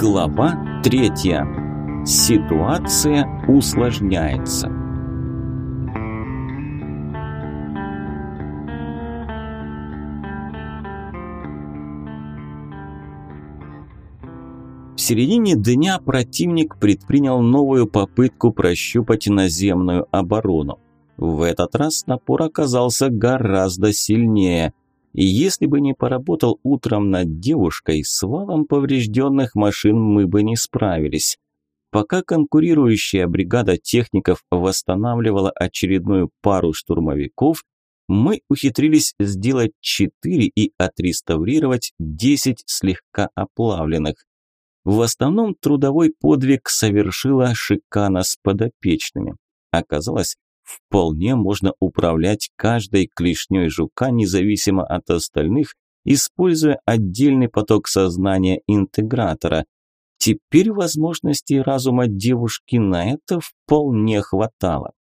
Глава третья. Ситуация усложняется. В середине дня противник предпринял новую попытку прощупать наземную оборону. В этот раз напор оказался гораздо сильнее – и если бы не поработал утром над девушкой, с валом поврежденных машин мы бы не справились. Пока конкурирующая бригада техников восстанавливала очередную пару штурмовиков, мы ухитрились сделать четыре и отреставрировать 10 слегка оплавленных. В основном трудовой подвиг совершила шикана с подопечными. Оказалось, вполне можно управлять каждой клешней жука независимо от остальных, используя отдельный поток сознания интегратора. Теперь возможностей разума девушки на это вполне хватало.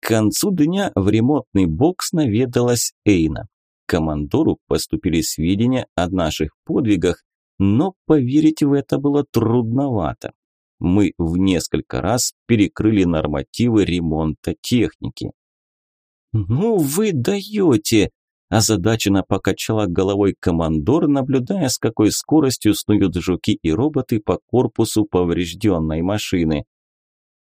К концу дня в ремонтный бокс наведалась Эйна. Командору поступили сведения о наших подвигах, но поверить в это было трудновато мы в несколько раз перекрыли нормативы ремонта техники. «Ну вы даете!» – озадаченно покачала головой командор, наблюдая, с какой скоростью снуют жуки и роботы по корпусу поврежденной машины.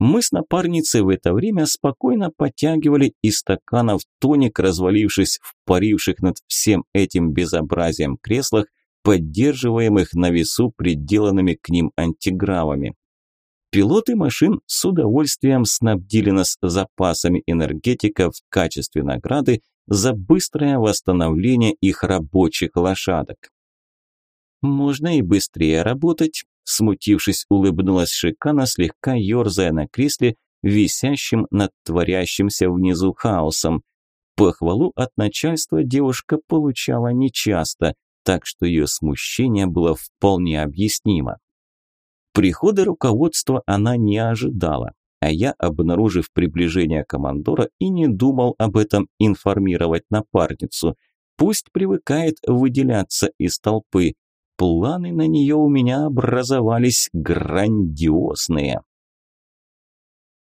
Мы с напарницей в это время спокойно подтягивали из стаканов тоник, развалившись в паривших над всем этим безобразием креслах, поддерживаемых на весу приделанными к ним антигравами. Пилоты машин с удовольствием снабдили нас запасами энергетика в качестве награды за быстрое восстановление их рабочих лошадок. «Можно и быстрее работать», – смутившись, улыбнулась Шикана, слегка ерзая на кресле, висящем над творящимся внизу хаосом. Похвалу от начальства девушка получала нечасто, так что ее смущение было вполне объяснимо. Прихода руководства она не ожидала, а я, обнаружив приближение командора, и не думал об этом информировать напарницу. Пусть привыкает выделяться из толпы. Планы на нее у меня образовались грандиозные.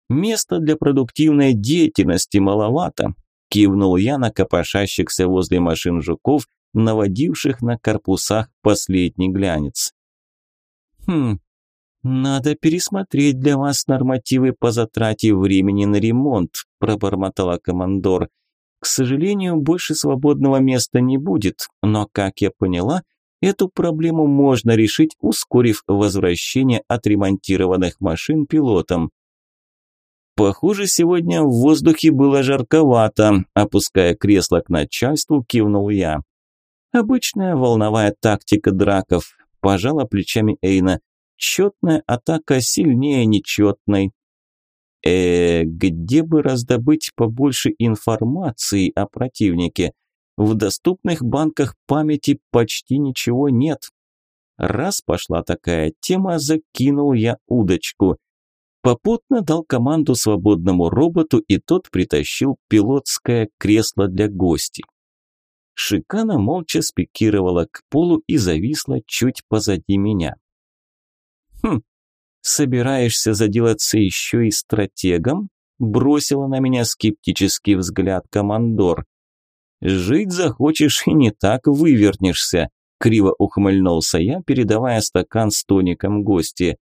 Места для продуктивной деятельности маловато, кивнул я на копошащихся возле машин жуков, наводивших на корпусах последний глянец. Хм, «Надо пересмотреть для вас нормативы по затрате времени на ремонт», – пробормотала командор. «К сожалению, больше свободного места не будет, но, как я поняла, эту проблему можно решить, ускорив возвращение отремонтированных машин пилотам». «Похоже, сегодня в воздухе было жарковато», – опуская кресло к начальству, кивнул я. «Обычная волновая тактика драков», – пожала плечами Эйна. Четная атака сильнее нечетной. Э, где бы раздобыть побольше информации о противнике? В доступных банках памяти почти ничего нет. Раз пошла такая тема, закинул я удочку. Попутно дал команду свободному роботу, и тот притащил пилотское кресло для гостей. Шикана молча спикировала к полу и зависла чуть позади меня. «Хм, собираешься заделаться еще и стратегом?» Бросила на меня скептический взгляд командор. «Жить захочешь и не так вывернешься», – криво ухмыльнулся я, передавая стакан с тоником гости.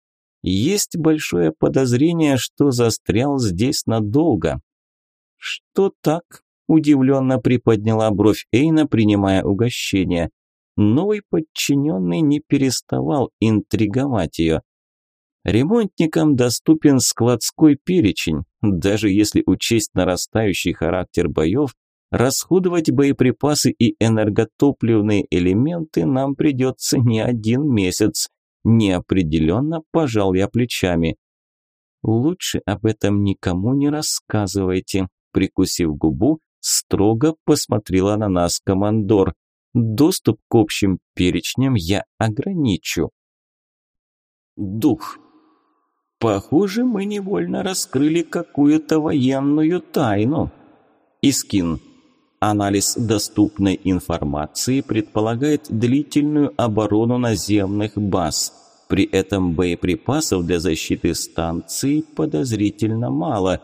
«Есть большое подозрение, что застрял здесь надолго». «Что так?» – удивленно приподняла бровь Эйна, принимая угощение. Новый подчиненный не переставал интриговать ее. Ремонтникам доступен складской перечень. Даже если учесть нарастающий характер боев, расходовать боеприпасы и энерготопливные элементы нам придется не один месяц. Неопределенно пожал я плечами. Лучше об этом никому не рассказывайте. Прикусив губу, строго посмотрела на нас командор. Доступ к общим перечням я ограничу. Дух. Похоже, мы невольно раскрыли какую-то военную тайну. Искин. Анализ доступной информации предполагает длительную оборону наземных баз. При этом боеприпасов для защиты станции подозрительно мало.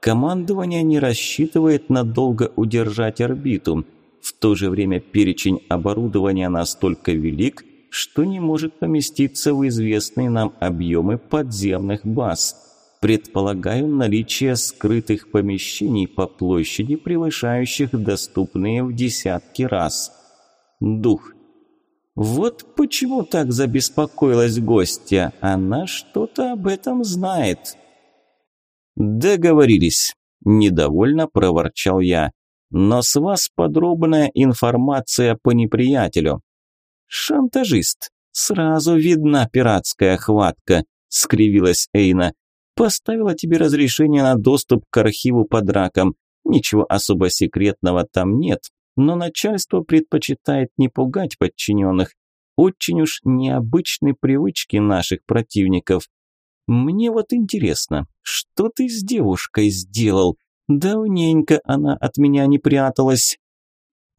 Командование не рассчитывает надолго удержать орбиту. В то же время перечень оборудования настолько велик, что не может поместиться в известные нам объемы подземных баз. Предполагаю наличие скрытых помещений по площади, превышающих доступные в десятки раз. Дух. Вот почему так забеспокоилась гостья. Она что-то об этом знает. Договорились. Недовольно проворчал я. Но с вас подробная информация по неприятелю. Шантажист. Сразу видна пиратская хватка, скривилась Эйна. Поставила тебе разрешение на доступ к архиву под раком. Ничего особо секретного там нет, но начальство предпочитает не пугать подчиненных. Очень уж необычны привычки наших противников. Мне вот интересно, что ты с девушкой сделал? Давненько она от меня не пряталась.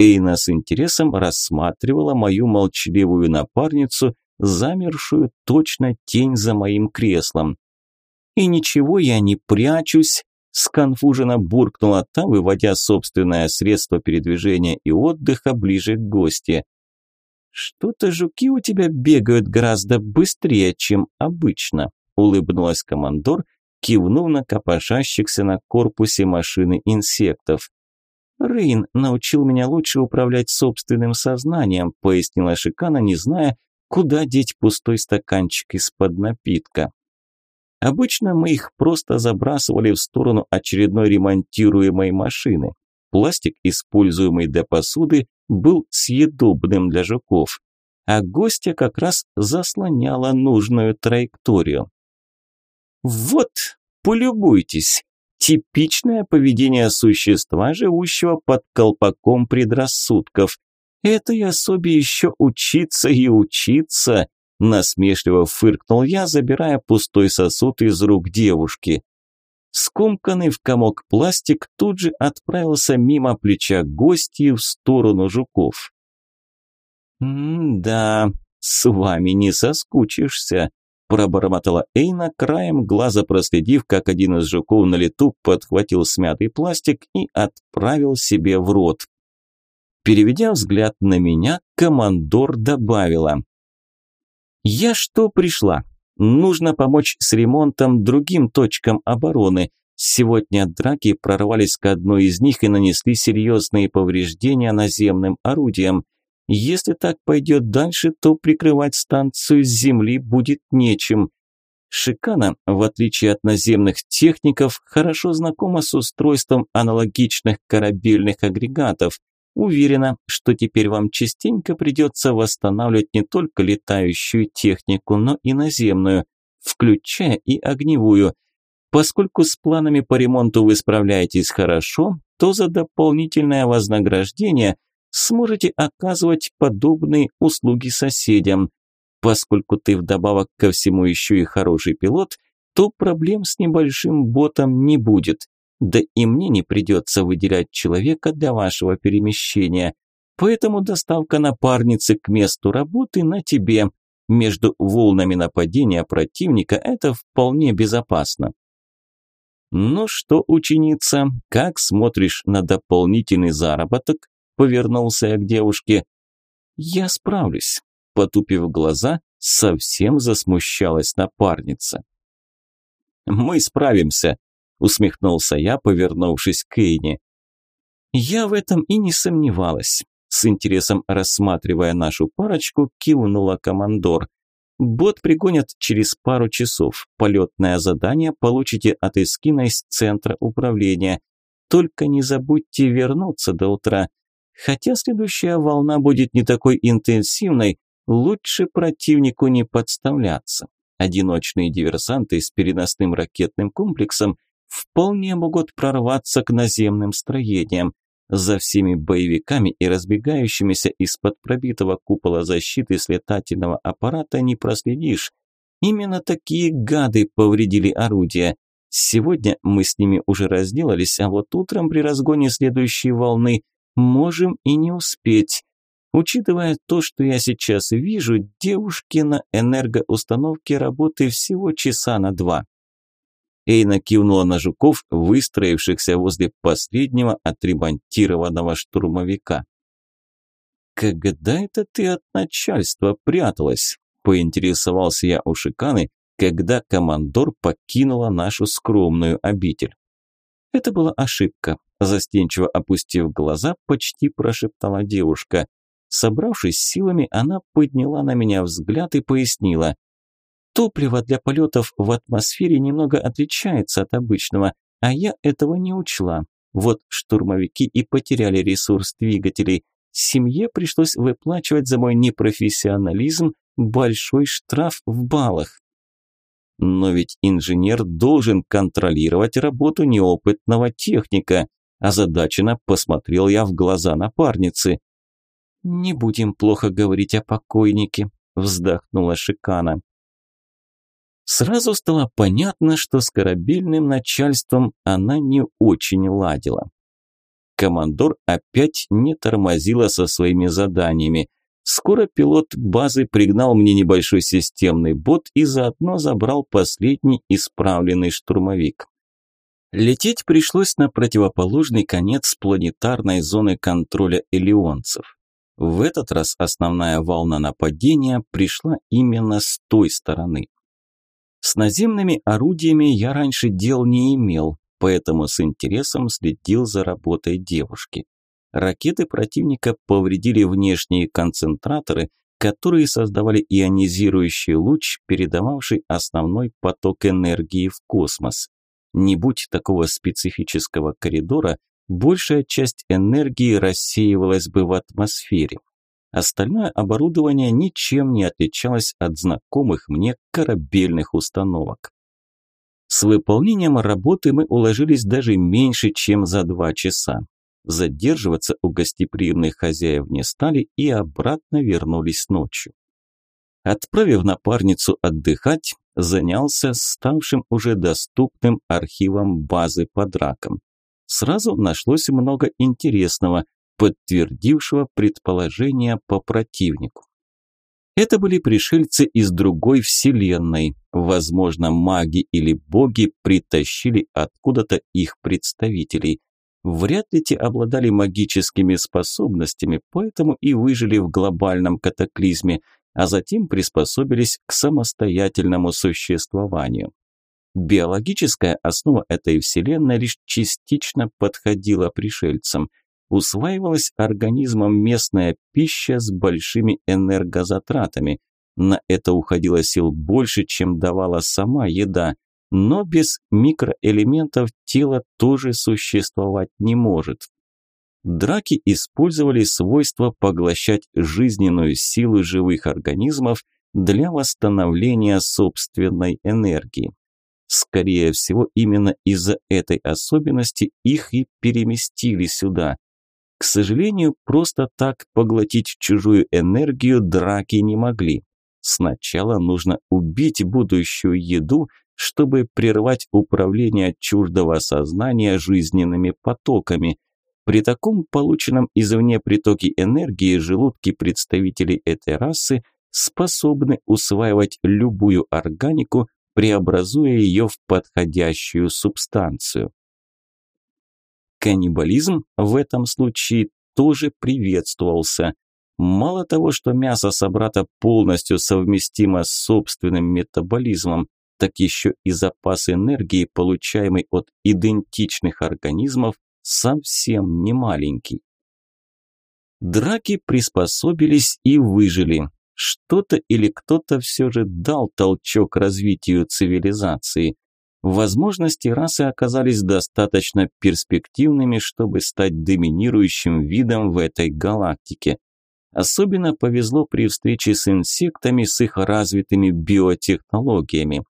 Эйна с интересом рассматривала мою молчаливую напарницу, замершую точно тень за моим креслом. «И ничего я не прячусь», – сконфуженно буркнула та, выводя собственное средство передвижения и отдыха ближе к гости. «Что-то жуки у тебя бегают гораздо быстрее, чем обычно», – улыбнулась командор, кивнув на копошащихся на корпусе машины инсектов. «Рейн научил меня лучше управлять собственным сознанием», пояснила Шикана, не зная, куда деть пустой стаканчик из-под напитка. Обычно мы их просто забрасывали в сторону очередной ремонтируемой машины. Пластик, используемый для посуды, был съедобным для жуков, а гостя как раз заслоняла нужную траекторию. «Вот, полюбуйтесь!» Типичное поведение существа, живущего под колпаком предрассудков. Этой особи еще учиться и учиться, насмешливо фыркнул я, забирая пустой сосуд из рук девушки. Скомканный в комок пластик тут же отправился мимо плеча гостей в сторону жуков. «М-да, с вами не соскучишься», пробормотала Эйна, краем глаза проследив, как один из жуков на лету подхватил смятый пластик и отправил себе в рот. Переведя взгляд на меня, командор добавила. «Я что пришла? Нужно помочь с ремонтом другим точкам обороны. Сегодня драки прорвались к одной из них и нанесли серьезные повреждения наземным орудиям. Если так пойдет дальше, то прикрывать станцию с земли будет нечем. Шикана, в отличие от наземных техников, хорошо знакома с устройством аналогичных корабельных агрегатов. Уверена, что теперь вам частенько придется восстанавливать не только летающую технику, но и наземную, включая и огневую. Поскольку с планами по ремонту вы справляетесь хорошо, то за дополнительное вознаграждение – сможете оказывать подобные услуги соседям. Поскольку ты вдобавок ко всему еще и хороший пилот, то проблем с небольшим ботом не будет. Да и мне не придется выделять человека для вашего перемещения. Поэтому доставка напарницы к месту работы на тебе. Между волнами нападения противника это вполне безопасно. Ну что, ученица, как смотришь на дополнительный заработок? повернулся я к девушке. «Я справлюсь», – потупив глаза, совсем засмущалась напарница. «Мы справимся», – усмехнулся я, повернувшись к Эйне. Я в этом и не сомневалась. С интересом рассматривая нашу парочку, кивнула командор. «Бот пригонят через пару часов. Полетное задание получите от Эскина из центра управления. Только не забудьте вернуться до утра. Хотя следующая волна будет не такой интенсивной, лучше противнику не подставляться. Одиночные диверсанты с переносным ракетным комплексом вполне могут прорваться к наземным строениям. За всеми боевиками и разбегающимися из-под пробитого купола защиты с летательного аппарата не проследишь. Именно такие гады повредили орудия. Сегодня мы с ними уже разделались, а вот утром при разгоне следующей волны можем и не успеть. Учитывая то, что я сейчас вижу, девушки на энергоустановке работы всего часа на два. Эйна кивнула на жуков, выстроившихся возле последнего отребантированного штурмовика. «Когда это ты от начальства пряталась?» – поинтересовался я у Шиканы, когда командор покинула нашу скромную обитель. Это была ошибка. Застенчиво опустив глаза, почти прошептала девушка. Собравшись силами, она подняла на меня взгляд и пояснила. Топливо для полетов в атмосфере немного отличается от обычного, а я этого не учла. Вот штурмовики и потеряли ресурс двигателей. Семье пришлось выплачивать за мой непрофессионализм большой штраф в баллах. Но ведь инженер должен контролировать работу неопытного техника озадаченно посмотрел я в глаза напарницы. «Не будем плохо говорить о покойнике», – вздохнула Шикана. Сразу стало понятно, что с корабельным начальством она не очень ладила. Командор опять не тормозила со своими заданиями. Скоро пилот базы пригнал мне небольшой системный бот и заодно забрал последний исправленный штурмовик. Лететь пришлось на противоположный конец планетарной зоны контроля элеонцев. В этот раз основная волна нападения пришла именно с той стороны. С наземными орудиями я раньше дел не имел, поэтому с интересом следил за работой девушки. Ракеты противника повредили внешние концентраторы, которые создавали ионизирующий луч, передававший основной поток энергии в космос. Не будь такого специфического коридора, большая часть энергии рассеивалась бы в атмосфере. Остальное оборудование ничем не отличалось от знакомых мне корабельных установок. С выполнением работы мы уложились даже меньше, чем за два часа. Задерживаться у гостеприимных хозяев не стали и обратно вернулись ночью. Отправив напарницу отдыхать, занялся ставшим уже доступным архивом базы по дракам. Сразу нашлось много интересного, подтвердившего предположение по противнику. Это были пришельцы из другой вселенной. Возможно, маги или боги притащили откуда-то их представителей. Вряд ли те обладали магическими способностями, поэтому и выжили в глобальном катаклизме – а затем приспособились к самостоятельному существованию. Биологическая основа этой вселенной лишь частично подходила пришельцам. Усваивалась организмом местная пища с большими энергозатратами. На это уходило сил больше, чем давала сама еда, но без микроэлементов тело тоже существовать не может. Драки использовали свойство поглощать жизненную силу живых организмов для восстановления собственной энергии. Скорее всего, именно из-за этой особенности их и переместили сюда. К сожалению, просто так поглотить чужую энергию драки не могли. Сначала нужно убить будущую еду, чтобы прервать управление чуждого сознания жизненными потоками – при таком полученном извне притоке энергии желудки представителей этой расы способны усваивать любую органику, преобразуя ее в подходящую субстанцию. Каннибализм в этом случае тоже приветствовался. Мало того, что мясо собрата полностью совместимо с собственным метаболизмом, так еще и запас энергии, получаемый от идентичных организмов, совсем не маленький. Драки приспособились и выжили. Что-то или кто-то все же дал толчок развитию цивилизации. Возможности расы оказались достаточно перспективными, чтобы стать доминирующим видом в этой галактике. Особенно повезло при встрече с инсектами с их развитыми биотехнологиями.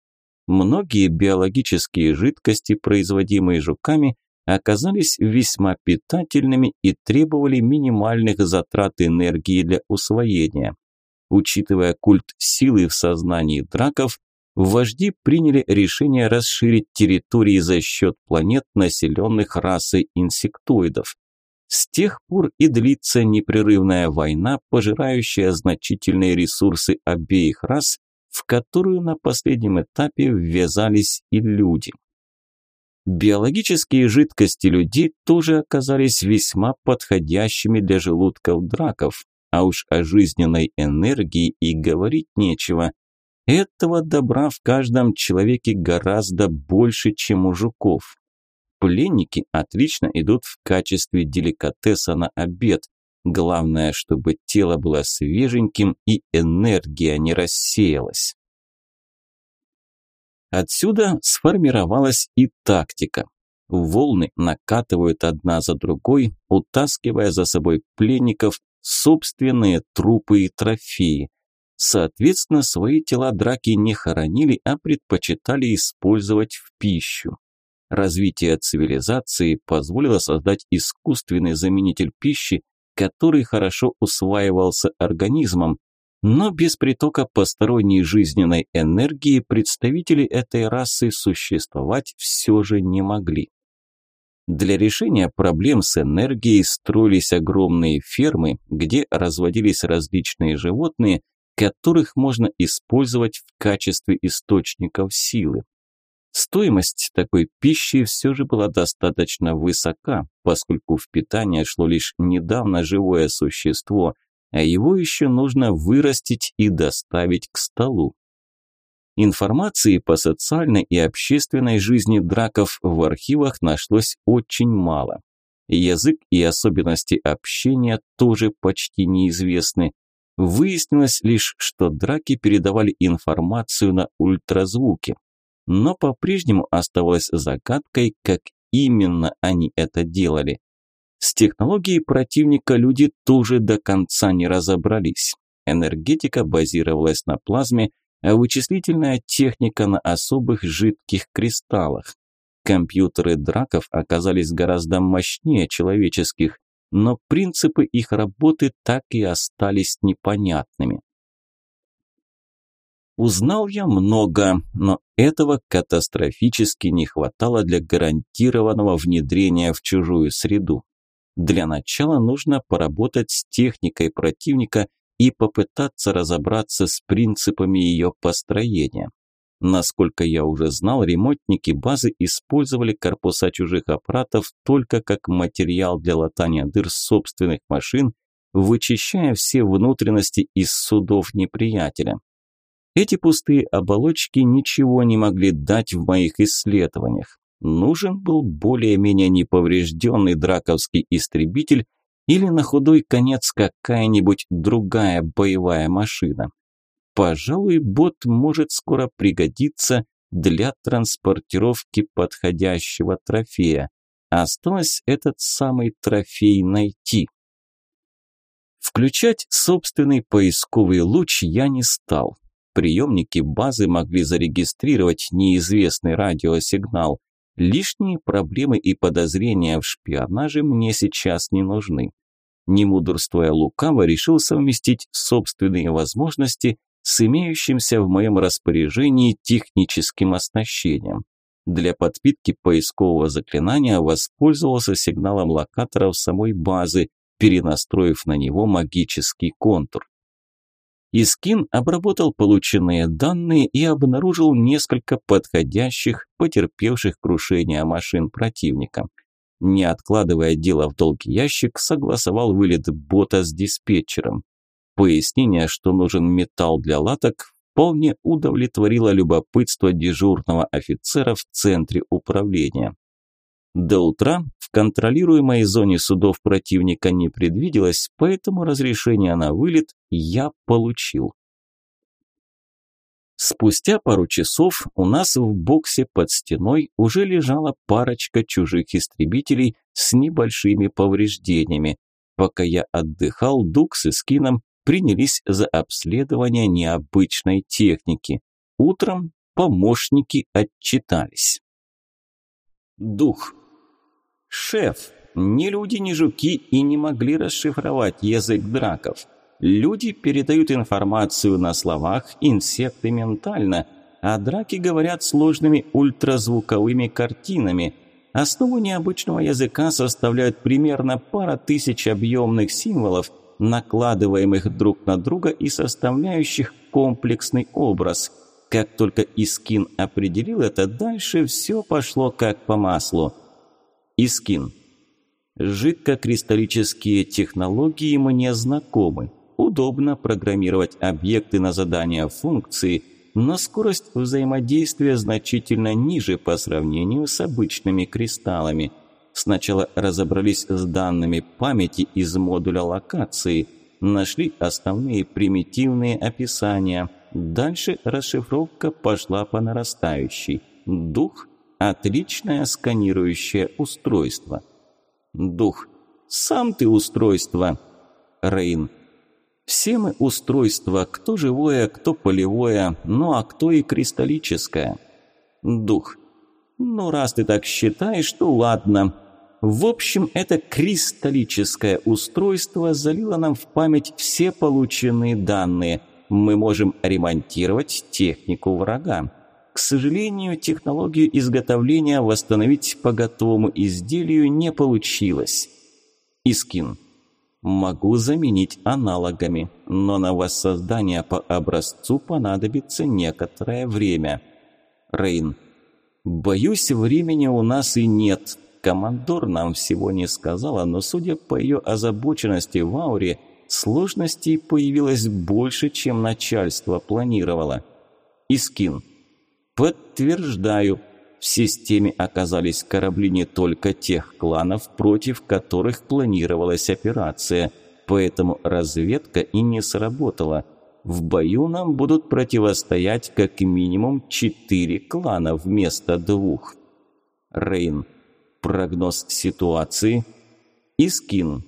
Многие биологические жидкости, производимые жуками, оказались весьма питательными и требовали минимальных затрат энергии для усвоения. Учитывая культ силы в сознании драков, вожди приняли решение расширить территории за счет планет, населенных расой инсектоидов. С тех пор и длится непрерывная война, пожирающая значительные ресурсы обеих рас, в которую на последнем этапе ввязались и люди. Биологические жидкости людей тоже оказались весьма подходящими для желудков драков, а уж о жизненной энергии и говорить нечего. Этого добра в каждом человеке гораздо больше, чем у жуков. Пленники отлично идут в качестве деликатеса на обед. Главное, чтобы тело было свеженьким и энергия не рассеялась. Отсюда сформировалась и тактика. Волны накатывают одна за другой, утаскивая за собой пленников, собственные трупы и трофеи. Соответственно, свои тела драки не хоронили, а предпочитали использовать в пищу. Развитие цивилизации позволило создать искусственный заменитель пищи, который хорошо усваивался организмом, но без притока посторонней жизненной энергии представители этой расы существовать все же не могли. Для решения проблем с энергией строились огромные фермы, где разводились различные животные, которых можно использовать в качестве источников силы. Стоимость такой пищи все же была достаточно высока, поскольку в питание шло лишь недавно живое существо, а его еще нужно вырастить и доставить к столу. Информации по социальной и общественной жизни драков в архивах нашлось очень мало. Язык и особенности общения тоже почти неизвестны. Выяснилось лишь, что драки передавали информацию на ультразвуке. Но по-прежнему оставалось загадкой, как именно они это делали. С технологией противника люди тоже до конца не разобрались. Энергетика базировалась на плазме, а вычислительная техника на особых жидких кристаллах. Компьютеры драков оказались гораздо мощнее человеческих, но принципы их работы так и остались непонятными. Узнал я много, но этого катастрофически не хватало для гарантированного внедрения в чужую среду. Для начала нужно поработать с техникой противника и попытаться разобраться с принципами ее построения. Насколько я уже знал, ремонтники базы использовали корпуса чужих аппаратов только как материал для латания дыр собственных машин, вычищая все внутренности из судов неприятеля. Эти пустые оболочки ничего не могли дать в моих исследованиях нужен был более-менее неповрежденный драковский истребитель или на худой конец какая-нибудь другая боевая машина. Пожалуй, бот может скоро пригодиться для транспортировки подходящего трофея. Осталось этот самый трофей найти. Включать собственный поисковый луч я не стал. Приемники базы могли зарегистрировать неизвестный радиосигнал – Лишние проблемы и подозрения в шпионаже мне сейчас не нужны. Не мудрствуя лукаво, решил совместить собственные возможности с имеющимся в моем распоряжении техническим оснащением. Для подпитки поискового заклинания воспользовался сигналом локатора в самой базы, перенастроив на него магический контур. Искин обработал полученные данные и обнаружил несколько подходящих, потерпевших крушение машин противника. Не откладывая дело в долгий ящик, согласовал вылет бота с диспетчером. Пояснение, что нужен металл для латок, вполне удовлетворило любопытство дежурного офицера в центре управления. До утра в контролируемой зоне судов противника не предвиделось, поэтому разрешение на вылет я получил. Спустя пару часов у нас в боксе под стеной уже лежала парочка чужих истребителей с небольшими повреждениями. Пока я отдыхал, Дукс и Скином принялись за обследование необычной техники. Утром помощники отчитались. Дух. Шеф, ни люди, ни жуки и не могли расшифровать язык драков. Люди передают информацию на словах, инсекты ментально, а драки говорят сложными ультразвуковыми картинами. Основу необычного языка составляют примерно пара тысяч объемных символов, накладываемых друг на друга и составляющих комплексный образ. Как только Искин определил это, дальше все пошло как по маслу – Искин. Жидкокристаллические технологии мне знакомы. Удобно программировать объекты на задания функции, но скорость взаимодействия значительно ниже по сравнению с обычными кристаллами. Сначала разобрались с данными памяти из модуля локации, нашли основные примитивные описания. Дальше расшифровка пошла по нарастающей. Дух – Отличное сканирующее устройство. Дух. Сам ты устройство. Рейн. Все мы устройства, кто живое, кто полевое, ну а кто и кристаллическое. Дух. Ну раз ты так считаешь, то ладно. В общем, это кристаллическое устройство залило нам в память все полученные данные. Мы можем ремонтировать технику врага. К сожалению, технологию изготовления восстановить по готовому изделию не получилось. Искин. Могу заменить аналогами, но на воссоздание по образцу понадобится некоторое время. Рейн. Боюсь, времени у нас и нет. Командор нам всего не сказала, но судя по ее озабоченности в ауре, сложностей появилось больше, чем начальство планировало. Искин. Подтверждаю, в системе оказались корабли не только тех кланов, против которых планировалась операция, поэтому разведка и не сработала. В бою нам будут противостоять как минимум четыре клана вместо двух. Рейн. Прогноз ситуации. Искин.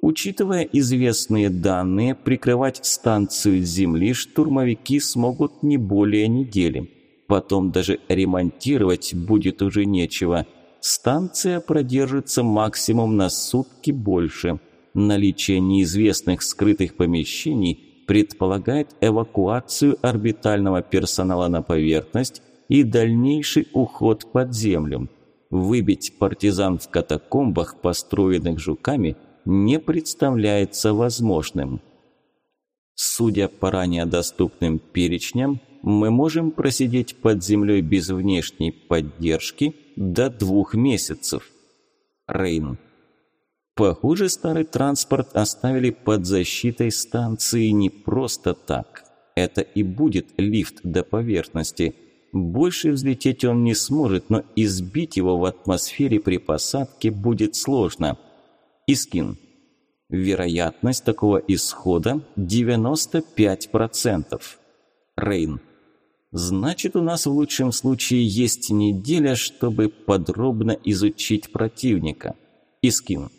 Учитывая известные данные, прикрывать станцию Земли штурмовики смогут не более недели потом даже ремонтировать будет уже нечего. Станция продержится максимум на сутки больше. Наличие неизвестных скрытых помещений предполагает эвакуацию орбитального персонала на поверхность и дальнейший уход под землю. Выбить партизан в катакомбах, построенных жуками, не представляется возможным. Судя по ранее доступным перечням, мы можем просидеть под землей без внешней поддержки до двух месяцев. Рейн. Похоже, старый транспорт оставили под защитой станции не просто так. Это и будет лифт до поверхности. Больше взлететь он не сможет, но избить его в атмосфере при посадке будет сложно. Искин. Вероятность такого исхода 95%. Рейн. Значит, у нас в лучшем случае есть неделя, чтобы подробно изучить противника. Искин.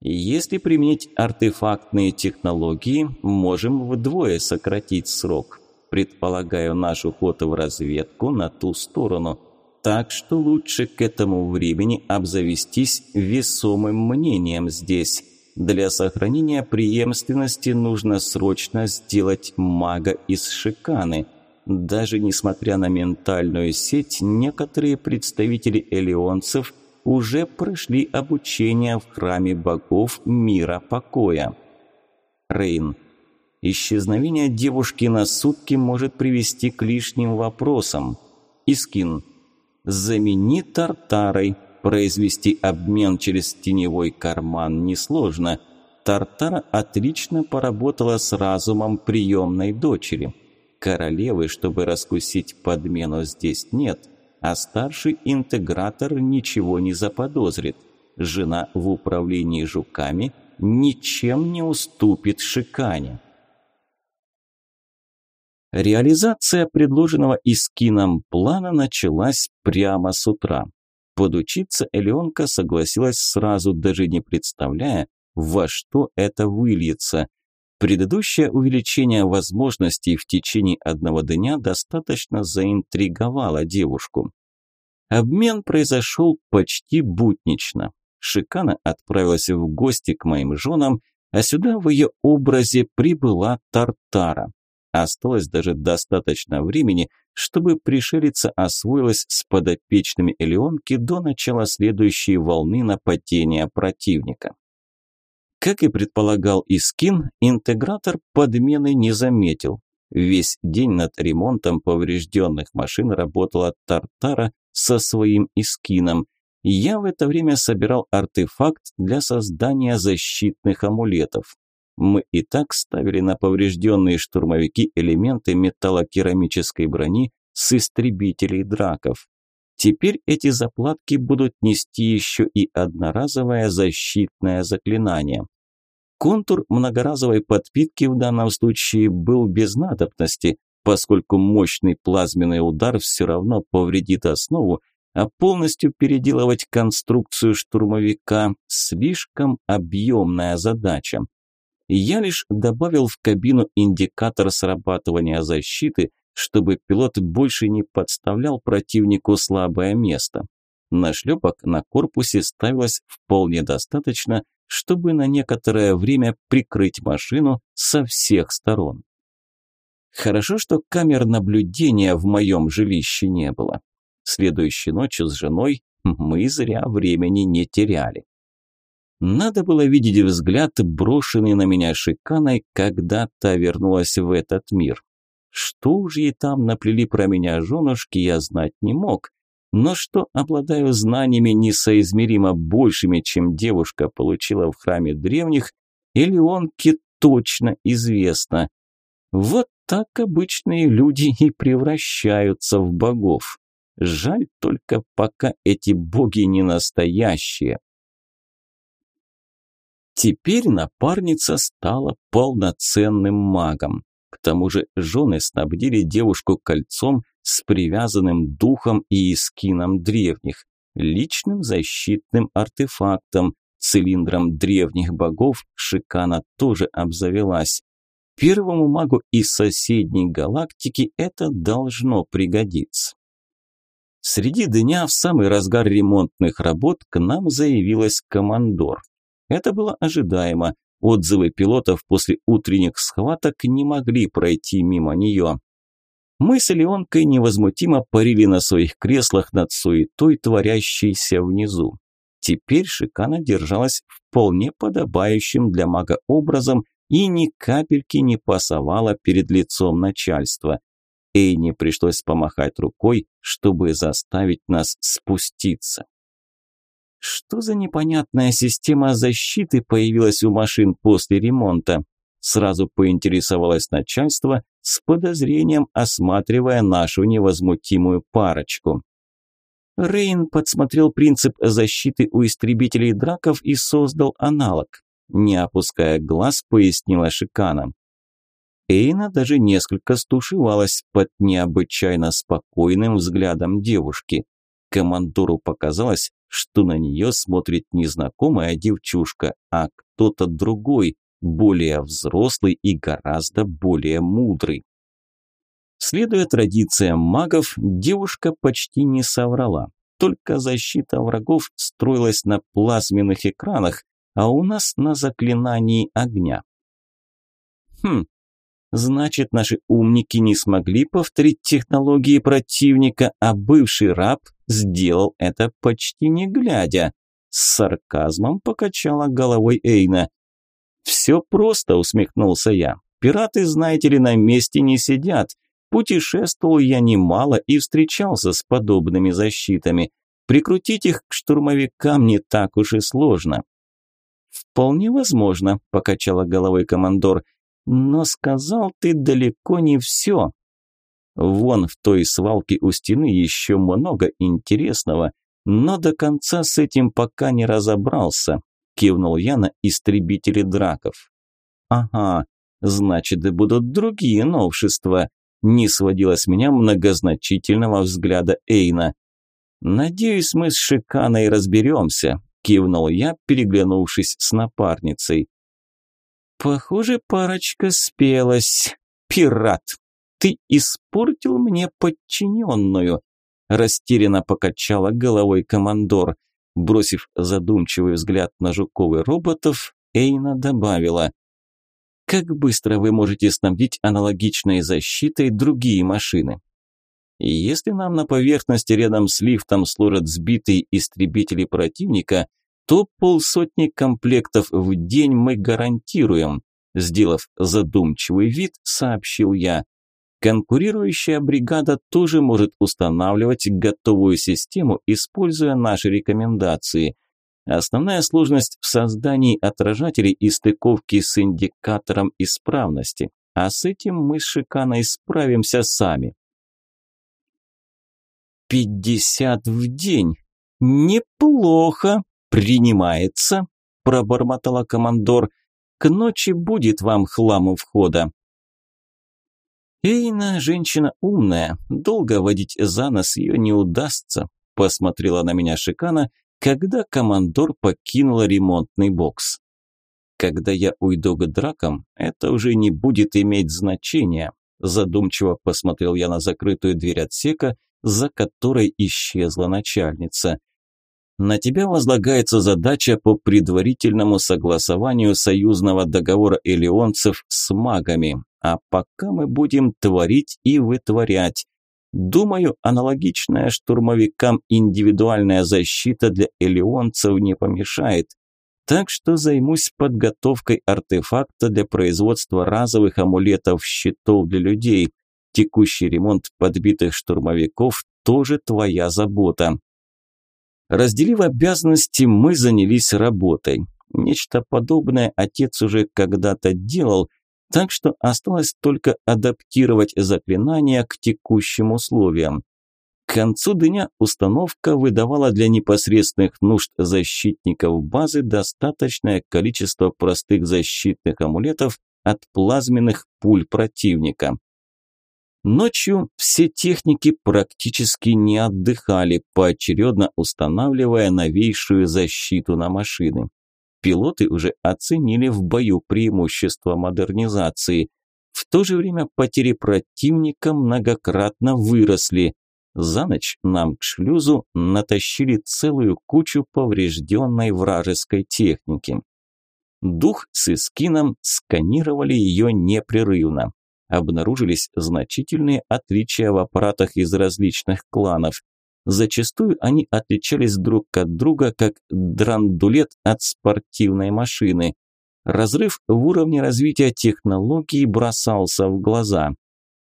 Если применить артефактные технологии, можем вдвое сократить срок. Предполагаю наш уход в разведку на ту сторону. Так что лучше к этому времени обзавестись весомым мнением здесь. Для сохранения преемственности нужно срочно сделать мага из шиканы – даже несмотря на ментальную сеть, некоторые представители элеонцев уже прошли обучение в храме богов мира покоя. Рейн. Исчезновение девушки на сутки может привести к лишним вопросам. Искин. Замени тартарой. Произвести обмен через теневой карман несложно. Тартара отлично поработала с разумом приемной дочери. Королевы, чтобы раскусить подмену, здесь нет, а старший интегратор ничего не заподозрит. Жена в управлении жуками ничем не уступит Шикане. Реализация предложенного Искином плана началась прямо с утра. Подучиться Элеонка согласилась сразу, даже не представляя, во что это выльется – Предыдущее увеличение возможностей в течение одного дня достаточно заинтриговало девушку. Обмен произошел почти буднично. Шикана отправилась в гости к моим женам, а сюда в ее образе прибыла Тартара. Осталось даже достаточно времени, чтобы пришелица освоилась с подопечными Элеонки до начала следующей волны нападения противника. Как и предполагал Искин, интегратор подмены не заметил. Весь день над ремонтом поврежденных машин работала Тартара со своим Искином. Я в это время собирал артефакт для создания защитных амулетов. Мы и так ставили на поврежденные штурмовики элементы металлокерамической брони с истребителей драков. Теперь эти заплатки будут нести еще и одноразовое защитное заклинание. Контур многоразовой подпитки в данном случае был без надобности, поскольку мощный плазменный удар все равно повредит основу, а полностью переделывать конструкцию штурмовика – слишком объемная задача. Я лишь добавил в кабину индикатор срабатывания защиты, чтобы пилот больше не подставлял противнику слабое место. На шлепок на корпусе ставилось вполне достаточно, чтобы на некоторое время прикрыть машину со всех сторон. Хорошо, что камер наблюдения в моем жилище не было. Следующей ночью с женой мы зря времени не теряли. Надо было видеть взгляд, брошенный на меня шиканой, когда та вернулась в этот мир. Что уж ей там наплели про меня женушки, я знать не мог, но что обладаю знаниями несоизмеримо большими, чем девушка получила в храме древних, или Элеонке точно известно. Вот так обычные люди и превращаются в богов. Жаль только, пока эти боги не настоящие. Теперь напарница стала полноценным магом. К тому же жены снабдили девушку кольцом – с привязанным духом и эскином древних, личным защитным артефактом, цилиндром древних богов Шикана тоже обзавелась. Первому магу из соседней галактики это должно пригодиться. Среди дня в самый разгар ремонтных работ к нам заявилась командор. Это было ожидаемо. Отзывы пилотов после утренних схваток не могли пройти мимо нее. Мы с Леонкой невозмутимо парили на своих креслах над суетой, творящейся внизу. Теперь Шикана держалась вполне подобающим для мага образом и ни капельки не пасовала перед лицом начальства. Эйне пришлось помахать рукой, чтобы заставить нас спуститься. Что за непонятная система защиты появилась у машин после ремонта? Сразу поинтересовалось начальство, с подозрением осматривая нашу невозмутимую парочку. Рейн подсмотрел принцип защиты у истребителей драков и создал аналог. Не опуская глаз, пояснила Шикана. Эйна даже несколько стушевалась под необычайно спокойным взглядом девушки. Командору показалось, что на нее смотрит не знакомая девчушка, а кто-то другой, более взрослый и гораздо более мудрый. Следуя традициям магов, девушка почти не соврала. Только защита врагов строилась на плазменных экранах, а у нас на заклинании огня. Хм, значит, наши умники не смогли повторить технологии противника, а бывший раб сделал это почти не глядя. С сарказмом покачала головой Эйна. «Все просто», – усмехнулся я. «Пираты, знаете ли, на месте не сидят. Путешествовал я немало и встречался с подобными защитами. Прикрутить их к штурмовикам не так уж и сложно». «Вполне возможно», – покачала головой командор. «Но сказал ты далеко не все». «Вон в той свалке у стены еще много интересного, но до конца с этим пока не разобрался. – кивнул я на истребители драков. «Ага, значит, и будут другие новшества», – не сводила с меня многозначительного взгляда Эйна. «Надеюсь, мы с Шиканой разберемся», – кивнул я, переглянувшись с напарницей. «Похоже, парочка спелась. Пират, ты испортил мне подчиненную», – растерянно покачала головой командор. Бросив задумчивый взгляд на жуков и роботов, Эйна добавила – как быстро вы можете снабдить аналогичной защитой другие машины? И если нам на поверхности рядом с лифтом служат сбитые истребители противника, то полсотни комплектов в день мы гарантируем, сделав задумчивый вид, сообщил я. Конкурирующая бригада тоже может устанавливать готовую систему, используя наши рекомендации. Основная сложность в создании отражателей и стыковке с индикатором исправности. А с этим мы с Шиканой справимся сами. 50 в день. Неплохо. Принимается, пробормотала командор. К ночи будет вам хламу входа. Эйна женщина умная, долго водить за нос ее не удастся, посмотрела на меня Шикана, когда командор покинула ремонтный бокс. Когда я уйду к дракам, это уже не будет иметь значения. Задумчиво посмотрел я на закрытую дверь отсека, за которой исчезла начальница – на тебя возлагается задача по предварительному согласованию союзного договора элеонцев с магами. А пока мы будем творить и вытворять. Думаю, аналогичная штурмовикам индивидуальная защита для элеонцев не помешает. Так что займусь подготовкой артефакта для производства разовых амулетов-щитов для людей. Текущий ремонт подбитых штурмовиков тоже твоя забота. Разделив обязанности, мы занялись работой. Нечто подобное отец уже когда-то делал, так что осталось только адаптировать заклинания к текущим условиям. К концу дня установка выдавала для непосредственных нужд защитников базы достаточное количество простых защитных амулетов от плазменных пуль противника. Ночью все техники практически не отдыхали, поочередно устанавливая новейшую защиту на машины. Пилоты уже оценили в бою преимущество модернизации. В то же время потери противника многократно выросли. За ночь нам к шлюзу натащили целую кучу поврежденной вражеской техники. Дух с Эскином сканировали ее непрерывно обнаружились значительные отличия в аппаратах из различных кланов. Зачастую они отличались друг от друга, как драндулет от спортивной машины. Разрыв в уровне развития технологий бросался в глаза.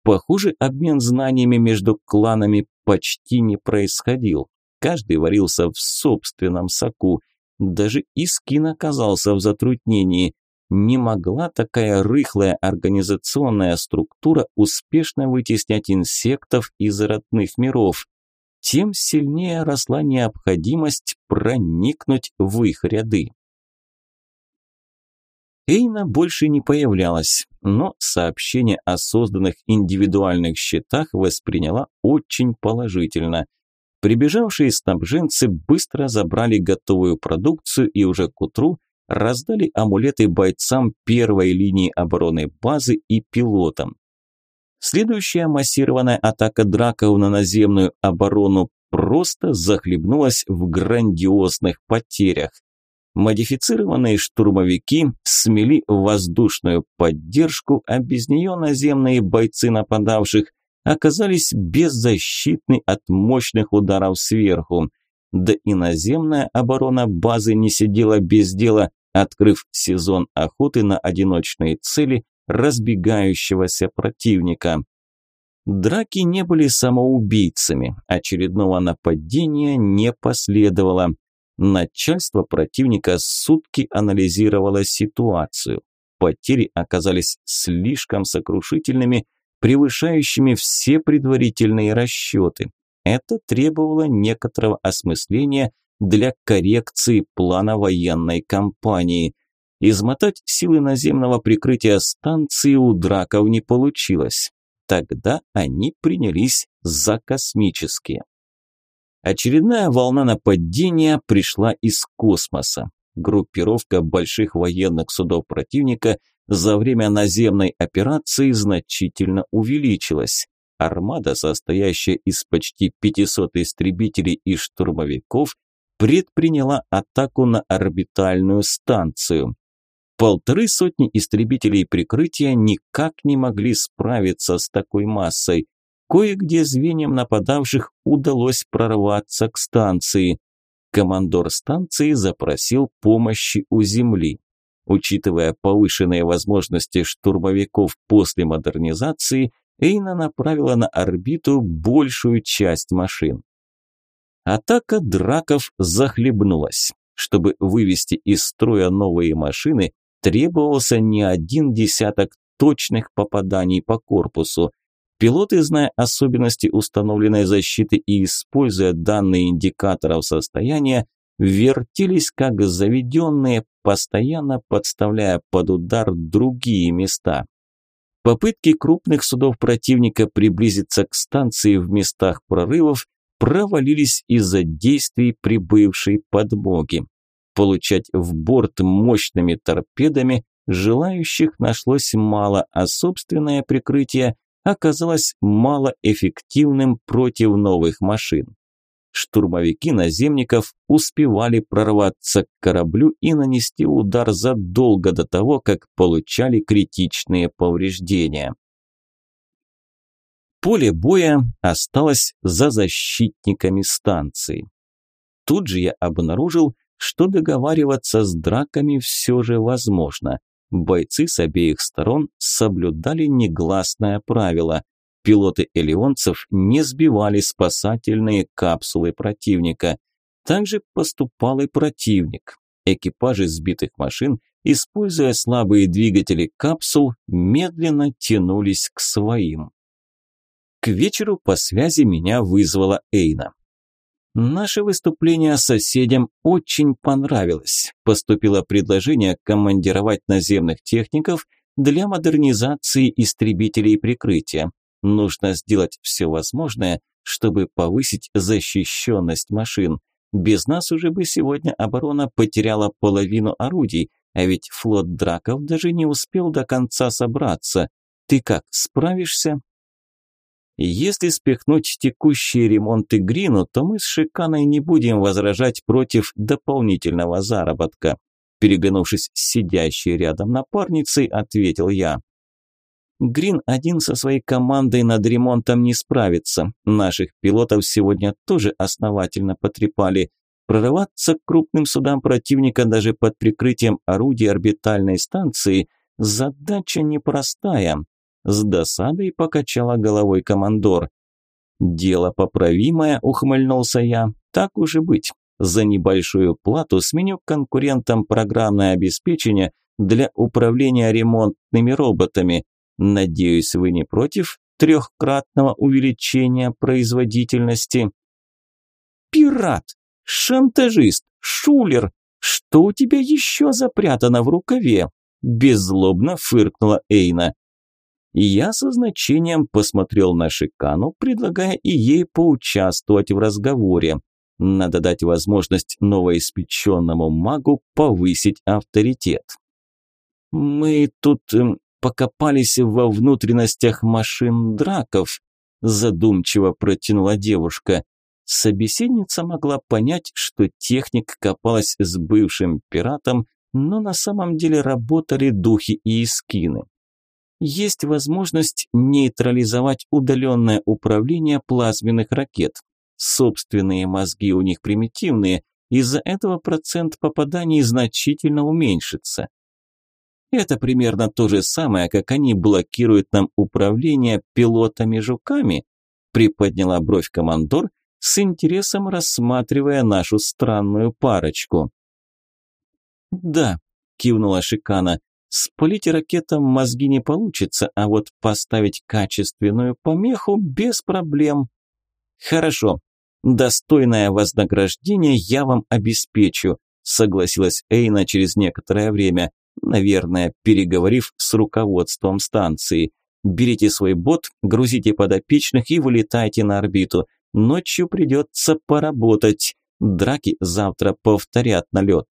Похоже, обмен знаниями между кланами почти не происходил. Каждый варился в собственном соку. Даже Искин оказался в затруднении не могла такая рыхлая организационная структура успешно вытеснять инсектов из родных миров, тем сильнее росла необходимость проникнуть в их ряды. Эйна больше не появлялась, но сообщение о созданных индивидуальных счетах восприняла очень положительно – Прибежавшие снабженцы быстро забрали готовую продукцию и уже к утру раздали амулеты бойцам первой линии обороны базы и пилотам. Следующая массированная атака драков на наземную оборону просто захлебнулась в грандиозных потерях. Модифицированные штурмовики смели воздушную поддержку, а без нее наземные бойцы нападавших оказались беззащитны от мощных ударов сверху. Да и наземная оборона базы не сидела без дела, открыв сезон охоты на одиночные цели разбегающегося противника. Драки не были самоубийцами, очередного нападения не последовало. Начальство противника сутки анализировало ситуацию. Потери оказались слишком сокрушительными, превышающими все предварительные расчеты. Это требовало некоторого осмысления для коррекции плана военной кампании. Измотать силы наземного прикрытия станции у драков не получилось. Тогда они принялись за космические. Очередная волна нападения пришла из космоса. Группировка больших военных судов противника за время наземной операции значительно увеличилась. Армада, состоящая из почти 500 истребителей и штурмовиков, предприняла атаку на орбитальную станцию. Полторы сотни истребителей прикрытия никак не могли справиться с такой массой. Кое-где звеньям нападавших удалось прорваться к станции. Командор станции запросил помощи у Земли. Учитывая повышенные возможности штурмовиков после модернизации, Эйна направила на орбиту большую часть машин. Атака драков захлебнулась. Чтобы вывести из строя новые машины, требовался не один десяток точных попаданий по корпусу. Пилоты, зная особенности установленной защиты и используя данные индикаторов состояния, вертелись как заведенные, постоянно подставляя под удар другие места. Попытки крупных судов противника приблизиться к станции в местах прорывов провалились из-за действий прибывшей подмоги. Получать в борт мощными торпедами желающих нашлось мало, а собственное прикрытие оказалось малоэффективным против новых машин. Штурмовики наземников успевали прорваться к кораблю и нанести удар задолго до того, как получали критичные повреждения. Поле боя осталось за защитниками станции. Тут же я обнаружил, что договариваться с драками все же возможно. Бойцы с обеих сторон соблюдали негласное правило. Пилоты элеонцев не сбивали спасательные капсулы противника. так же поступал и противник. Экипажи сбитых машин, используя слабые двигатели капсул, медленно тянулись к своим. К вечеру по связи меня вызвала Эйна. Наше выступление соседям очень понравилось. Поступило предложение командировать наземных техников для модернизации истребителей прикрытия. Нужно сделать все возможное, чтобы повысить защищенность машин. Без нас уже бы сегодня оборона потеряла половину орудий, а ведь флот драков даже не успел до конца собраться. Ты как, справишься? Если спихнуть текущие ремонты Грину, то мы с Шиканой не будем возражать против дополнительного заработка. Переглянувшись с сидящей рядом напарницей, ответил я. Грин один со своей командой над ремонтом не справится. Наших пилотов сегодня тоже основательно потрепали. Прорываться к крупным судам противника даже под прикрытием орудий орбитальной станции – задача непростая. С досадой покачала головой командор. «Дело поправимое», – ухмыльнулся я. «Так уж и быть. За небольшую плату сменю конкурентам программное обеспечение для управления ремонтными роботами. Надеюсь, вы не против трехкратного увеличения производительности?» «Пират! Шантажист! Шулер! Что у тебя еще запрятано в рукаве?» Беззлобно фыркнула Эйна. И я со значением посмотрел на Шикану, предлагая и ей поучаствовать в разговоре. Надо дать возможность новоиспеченному магу повысить авторитет. «Мы тут эм, покопались во внутренностях машин драков», задумчиво протянула девушка. Собеседница могла понять, что техник копалась с бывшим пиратом, но на самом деле работали духи и эскины есть возможность нейтрализовать удаленное управление плазменных ракет. Собственные мозги у них примитивные, из-за этого процент попаданий значительно уменьшится. Это примерно то же самое, как они блокируют нам управление пилотами-жуками, приподняла бровь командор, с интересом рассматривая нашу странную парочку. Да, кивнула Шикана, Спылить ракетам мозги не получится, а вот поставить качественную помеху без проблем. Хорошо, достойное вознаграждение я вам обеспечу, согласилась Эйна через некоторое время, наверное, переговорив с руководством станции. Берите свой бот, грузите подопечных и вылетайте на орбиту. Ночью придется поработать. Драки завтра повторят налет.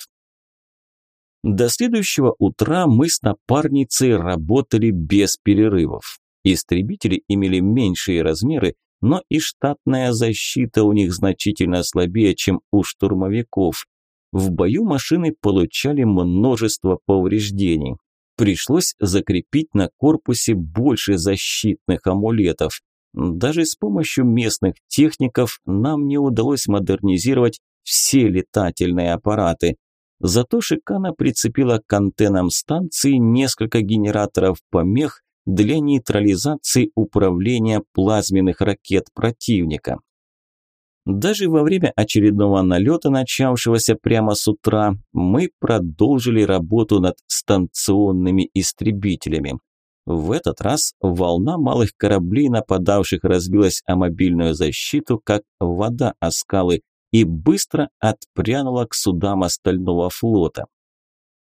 До следующего утра мы с напарницей работали без перерывов. Истребители имели меньшие размеры, но и штатная защита у них значительно слабее, чем у штурмовиков. В бою машины получали множество повреждений. Пришлось закрепить на корпусе больше защитных амулетов. Даже с помощью местных техников нам не удалось модернизировать все летательные аппараты. Зато Шикана прицепила к антеннам станции несколько генераторов помех для нейтрализации управления плазменных ракет противника. Даже во время очередного налета, начавшегося прямо с утра, мы продолжили работу над станционными истребителями. В этот раз волна малых кораблей, нападавших, разбилась о мобильную защиту, как вода о скалы, и быстро отпрянула к судам остального флота.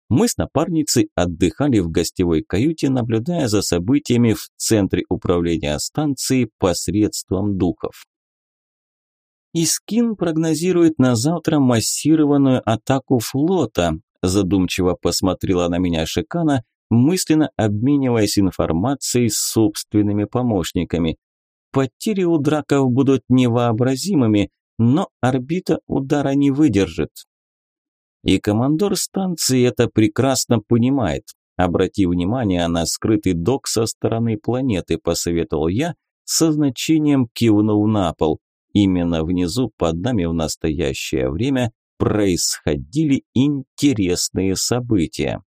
Мы с напарницей отдыхали в гостевой каюте, наблюдая за событиями в центре управления станции посредством духов. «Искин прогнозирует на завтра массированную атаку флота», задумчиво посмотрела на меня Шикана, мысленно обмениваясь информацией с собственными помощниками. «Потери у драков будут невообразимыми, но орбита удара не выдержит. И командор станции это прекрасно понимает. Обрати внимание на скрытый док со стороны планеты, посоветовал я, со значением кивнул на пол. Именно внизу под нами в настоящее время происходили интересные события.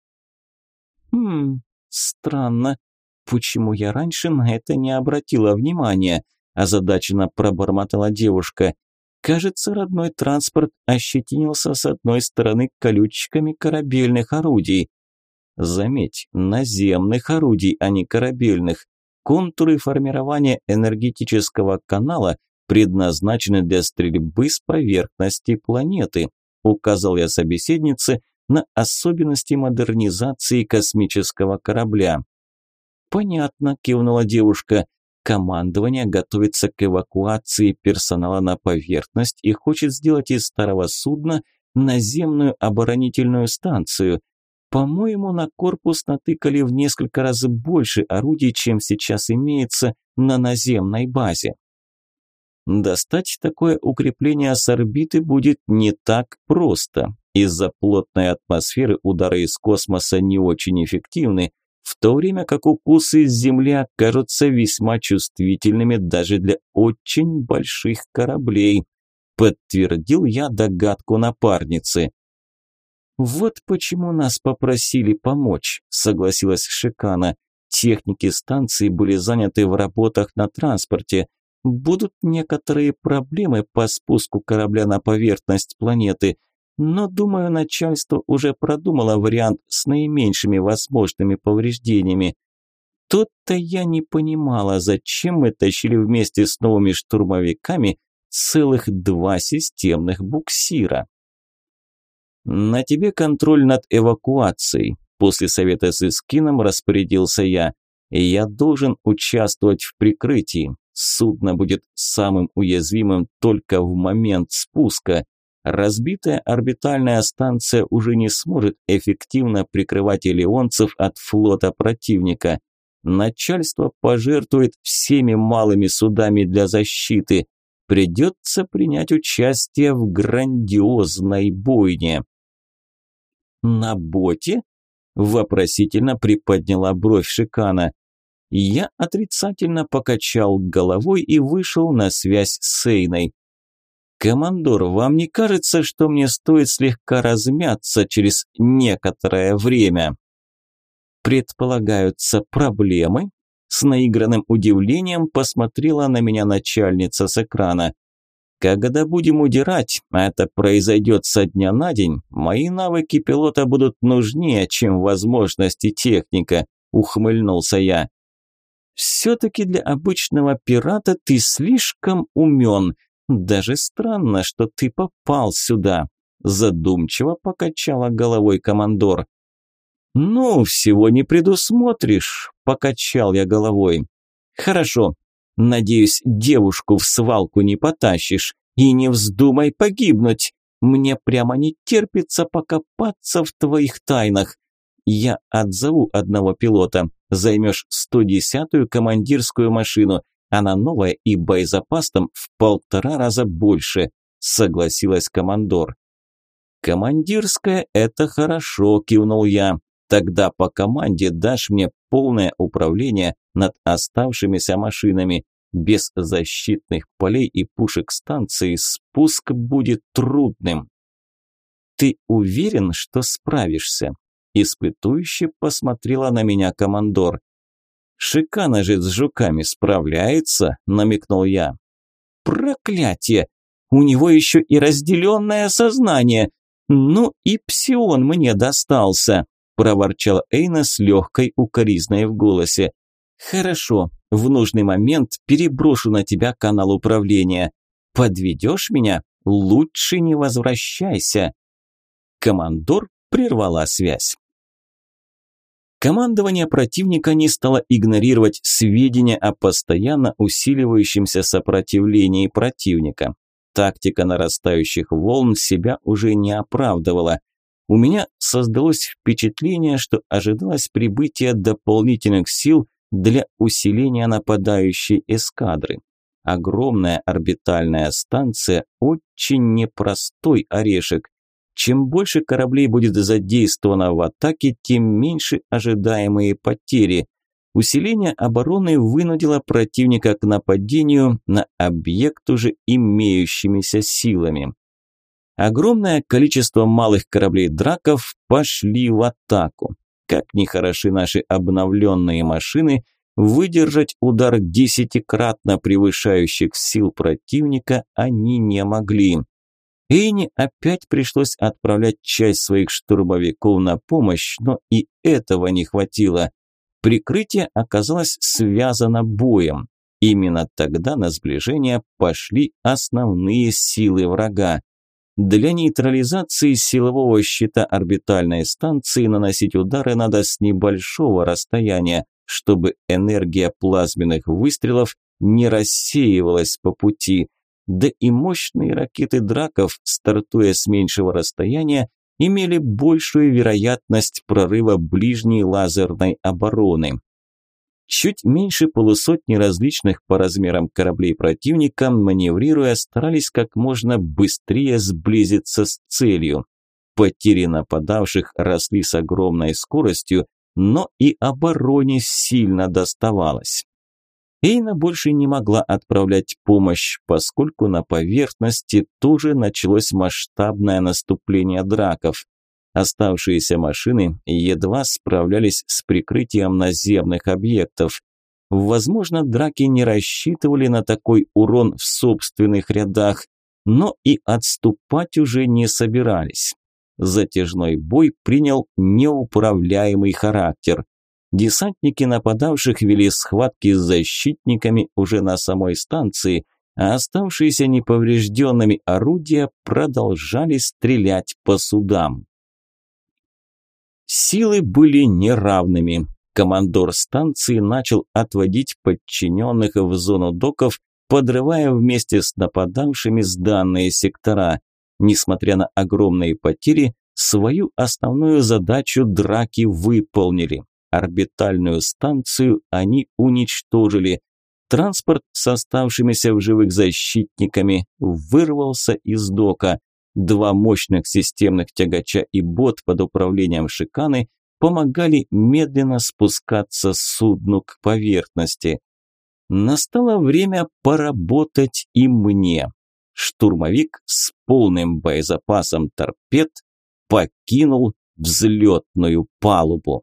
Хм, странно. Почему я раньше на это не обратила внимания? озадаченно пробормотала девушка. Кажется, родной транспорт ощетинился с одной стороны колючками корабельных орудий. Заметь, наземных орудий, а не корабельных. Контуры формирования энергетического канала предназначены для стрельбы с поверхности планеты, указал я собеседнице на особенности модернизации космического корабля. «Понятно», – кивнула девушка, – командование готовится к эвакуации персонала на поверхность и хочет сделать из старого судна наземную оборонительную станцию. По-моему, на корпус натыкали в несколько раз больше орудий, чем сейчас имеется на наземной базе. Достать такое укрепление с орбиты будет не так просто. Из-за плотной атмосферы удары из космоса не очень эффективны, в то время как укусы земли кажутся весьма чувствительными даже для очень больших кораблей, подтвердил я догадку напарницы. Вот почему нас попросили помочь, согласилась Шикана. Техники станции были заняты в работах на транспорте. Будут некоторые проблемы по спуску корабля на поверхность планеты – но, думаю, начальство уже продумало вариант с наименьшими возможными повреждениями. Тут-то я не понимала, зачем мы тащили вместе с новыми штурмовиками целых два системных буксира. «На тебе контроль над эвакуацией», – после совета с Искином распорядился я. «Я должен участвовать в прикрытии. Судно будет самым уязвимым только в момент спуска. Разбитая орбитальная станция уже не сможет эффективно прикрывать элеонцев от флота противника. Начальство пожертвует всеми малыми судами для защиты. Придется принять участие в грандиозной бойне. «На боте?» – вопросительно приподняла бровь Шикана. Я отрицательно покачал головой и вышел на связь с Эйной. «Командор, вам не кажется, что мне стоит слегка размяться через некоторое время?» «Предполагаются проблемы?» С наигранным удивлением посмотрела на меня начальница с экрана. «Когда будем удирать, а это произойдет со дня на день, мои навыки пилота будут нужнее, чем возможности техника», – ухмыльнулся я. «Все-таки для обычного пирата ты слишком умен», «Даже странно, что ты попал сюда», – задумчиво покачала головой командор. «Ну, всего не предусмотришь», – покачал я головой. «Хорошо. Надеюсь, девушку в свалку не потащишь. И не вздумай погибнуть. Мне прямо не терпится покопаться в твоих тайнах. Я отзову одного пилота. Займешь 110-ю командирскую машину. Она новая и боезапастом в полтора раза больше, согласилась командор. Командирская – это хорошо, кивнул я. Тогда по команде дашь мне полное управление над оставшимися машинами. Без защитных полей и пушек станции спуск будет трудным. Ты уверен, что справишься? Испытующе посмотрела на меня командор. Шикана же с жуками справляется, намекнул я. Проклятие! У него еще и разделенное сознание. Ну и псион мне достался, проворчал Эйна с легкой укоризной в голосе. Хорошо, в нужный момент переброшу на тебя канал управления. Подведешь меня? Лучше не возвращайся. Командор прервала связь. Командование противника не стало игнорировать сведения о постоянно усиливающемся сопротивлении противника. Тактика нарастающих волн себя уже не оправдывала. У меня создалось впечатление, что ожидалось прибытие дополнительных сил для усиления нападающей эскадры. Огромная орбитальная станция – очень непростой орешек. Чем больше кораблей будет задействовано в атаке, тем меньше ожидаемые потери. Усиление обороны вынудило противника к нападению на объект уже имеющимися силами. Огромное количество малых кораблей-драков пошли в атаку. Как ни хороши наши обновленные машины, выдержать удар десятикратно превышающих сил противника они не могли. Эйне опять пришлось отправлять часть своих штурмовиков на помощь, но и этого не хватило. Прикрытие оказалось связано боем. Именно тогда на сближение пошли основные силы врага. Для нейтрализации силового щита орбитальной станции наносить удары надо с небольшого расстояния, чтобы энергия плазменных выстрелов не рассеивалась по пути – да и мощные ракеты драков, стартуя с меньшего расстояния, имели большую вероятность прорыва ближней лазерной обороны. Чуть меньше полусотни различных по размерам кораблей противника, маневрируя, старались как можно быстрее сблизиться с целью. Потери нападавших росли с огромной скоростью, но и обороне сильно доставалось. Эйна больше не могла отправлять помощь, поскольку на поверхности тоже началось масштабное наступление драков. Оставшиеся машины едва справлялись с прикрытием наземных объектов. Возможно, драки не рассчитывали на такой урон в собственных рядах, но и отступать уже не собирались. Затяжной бой принял неуправляемый характер – Десантники нападавших вели схватки с защитниками уже на самой станции, а оставшиеся неповрежденными орудия продолжали стрелять по судам. Силы были неравными. Командор станции начал отводить подчиненных в зону доков, подрывая вместе с нападавшими сданные сектора. Несмотря на огромные потери, свою основную задачу драки выполнили. Орбитальную станцию они уничтожили. Транспорт с оставшимися в живых защитниками вырвался из дока. Два мощных системных тягача и бот под управлением Шиканы помогали медленно спускаться судну к поверхности. Настало время поработать и мне. Штурмовик с полным боезапасом торпед покинул взлетную палубу.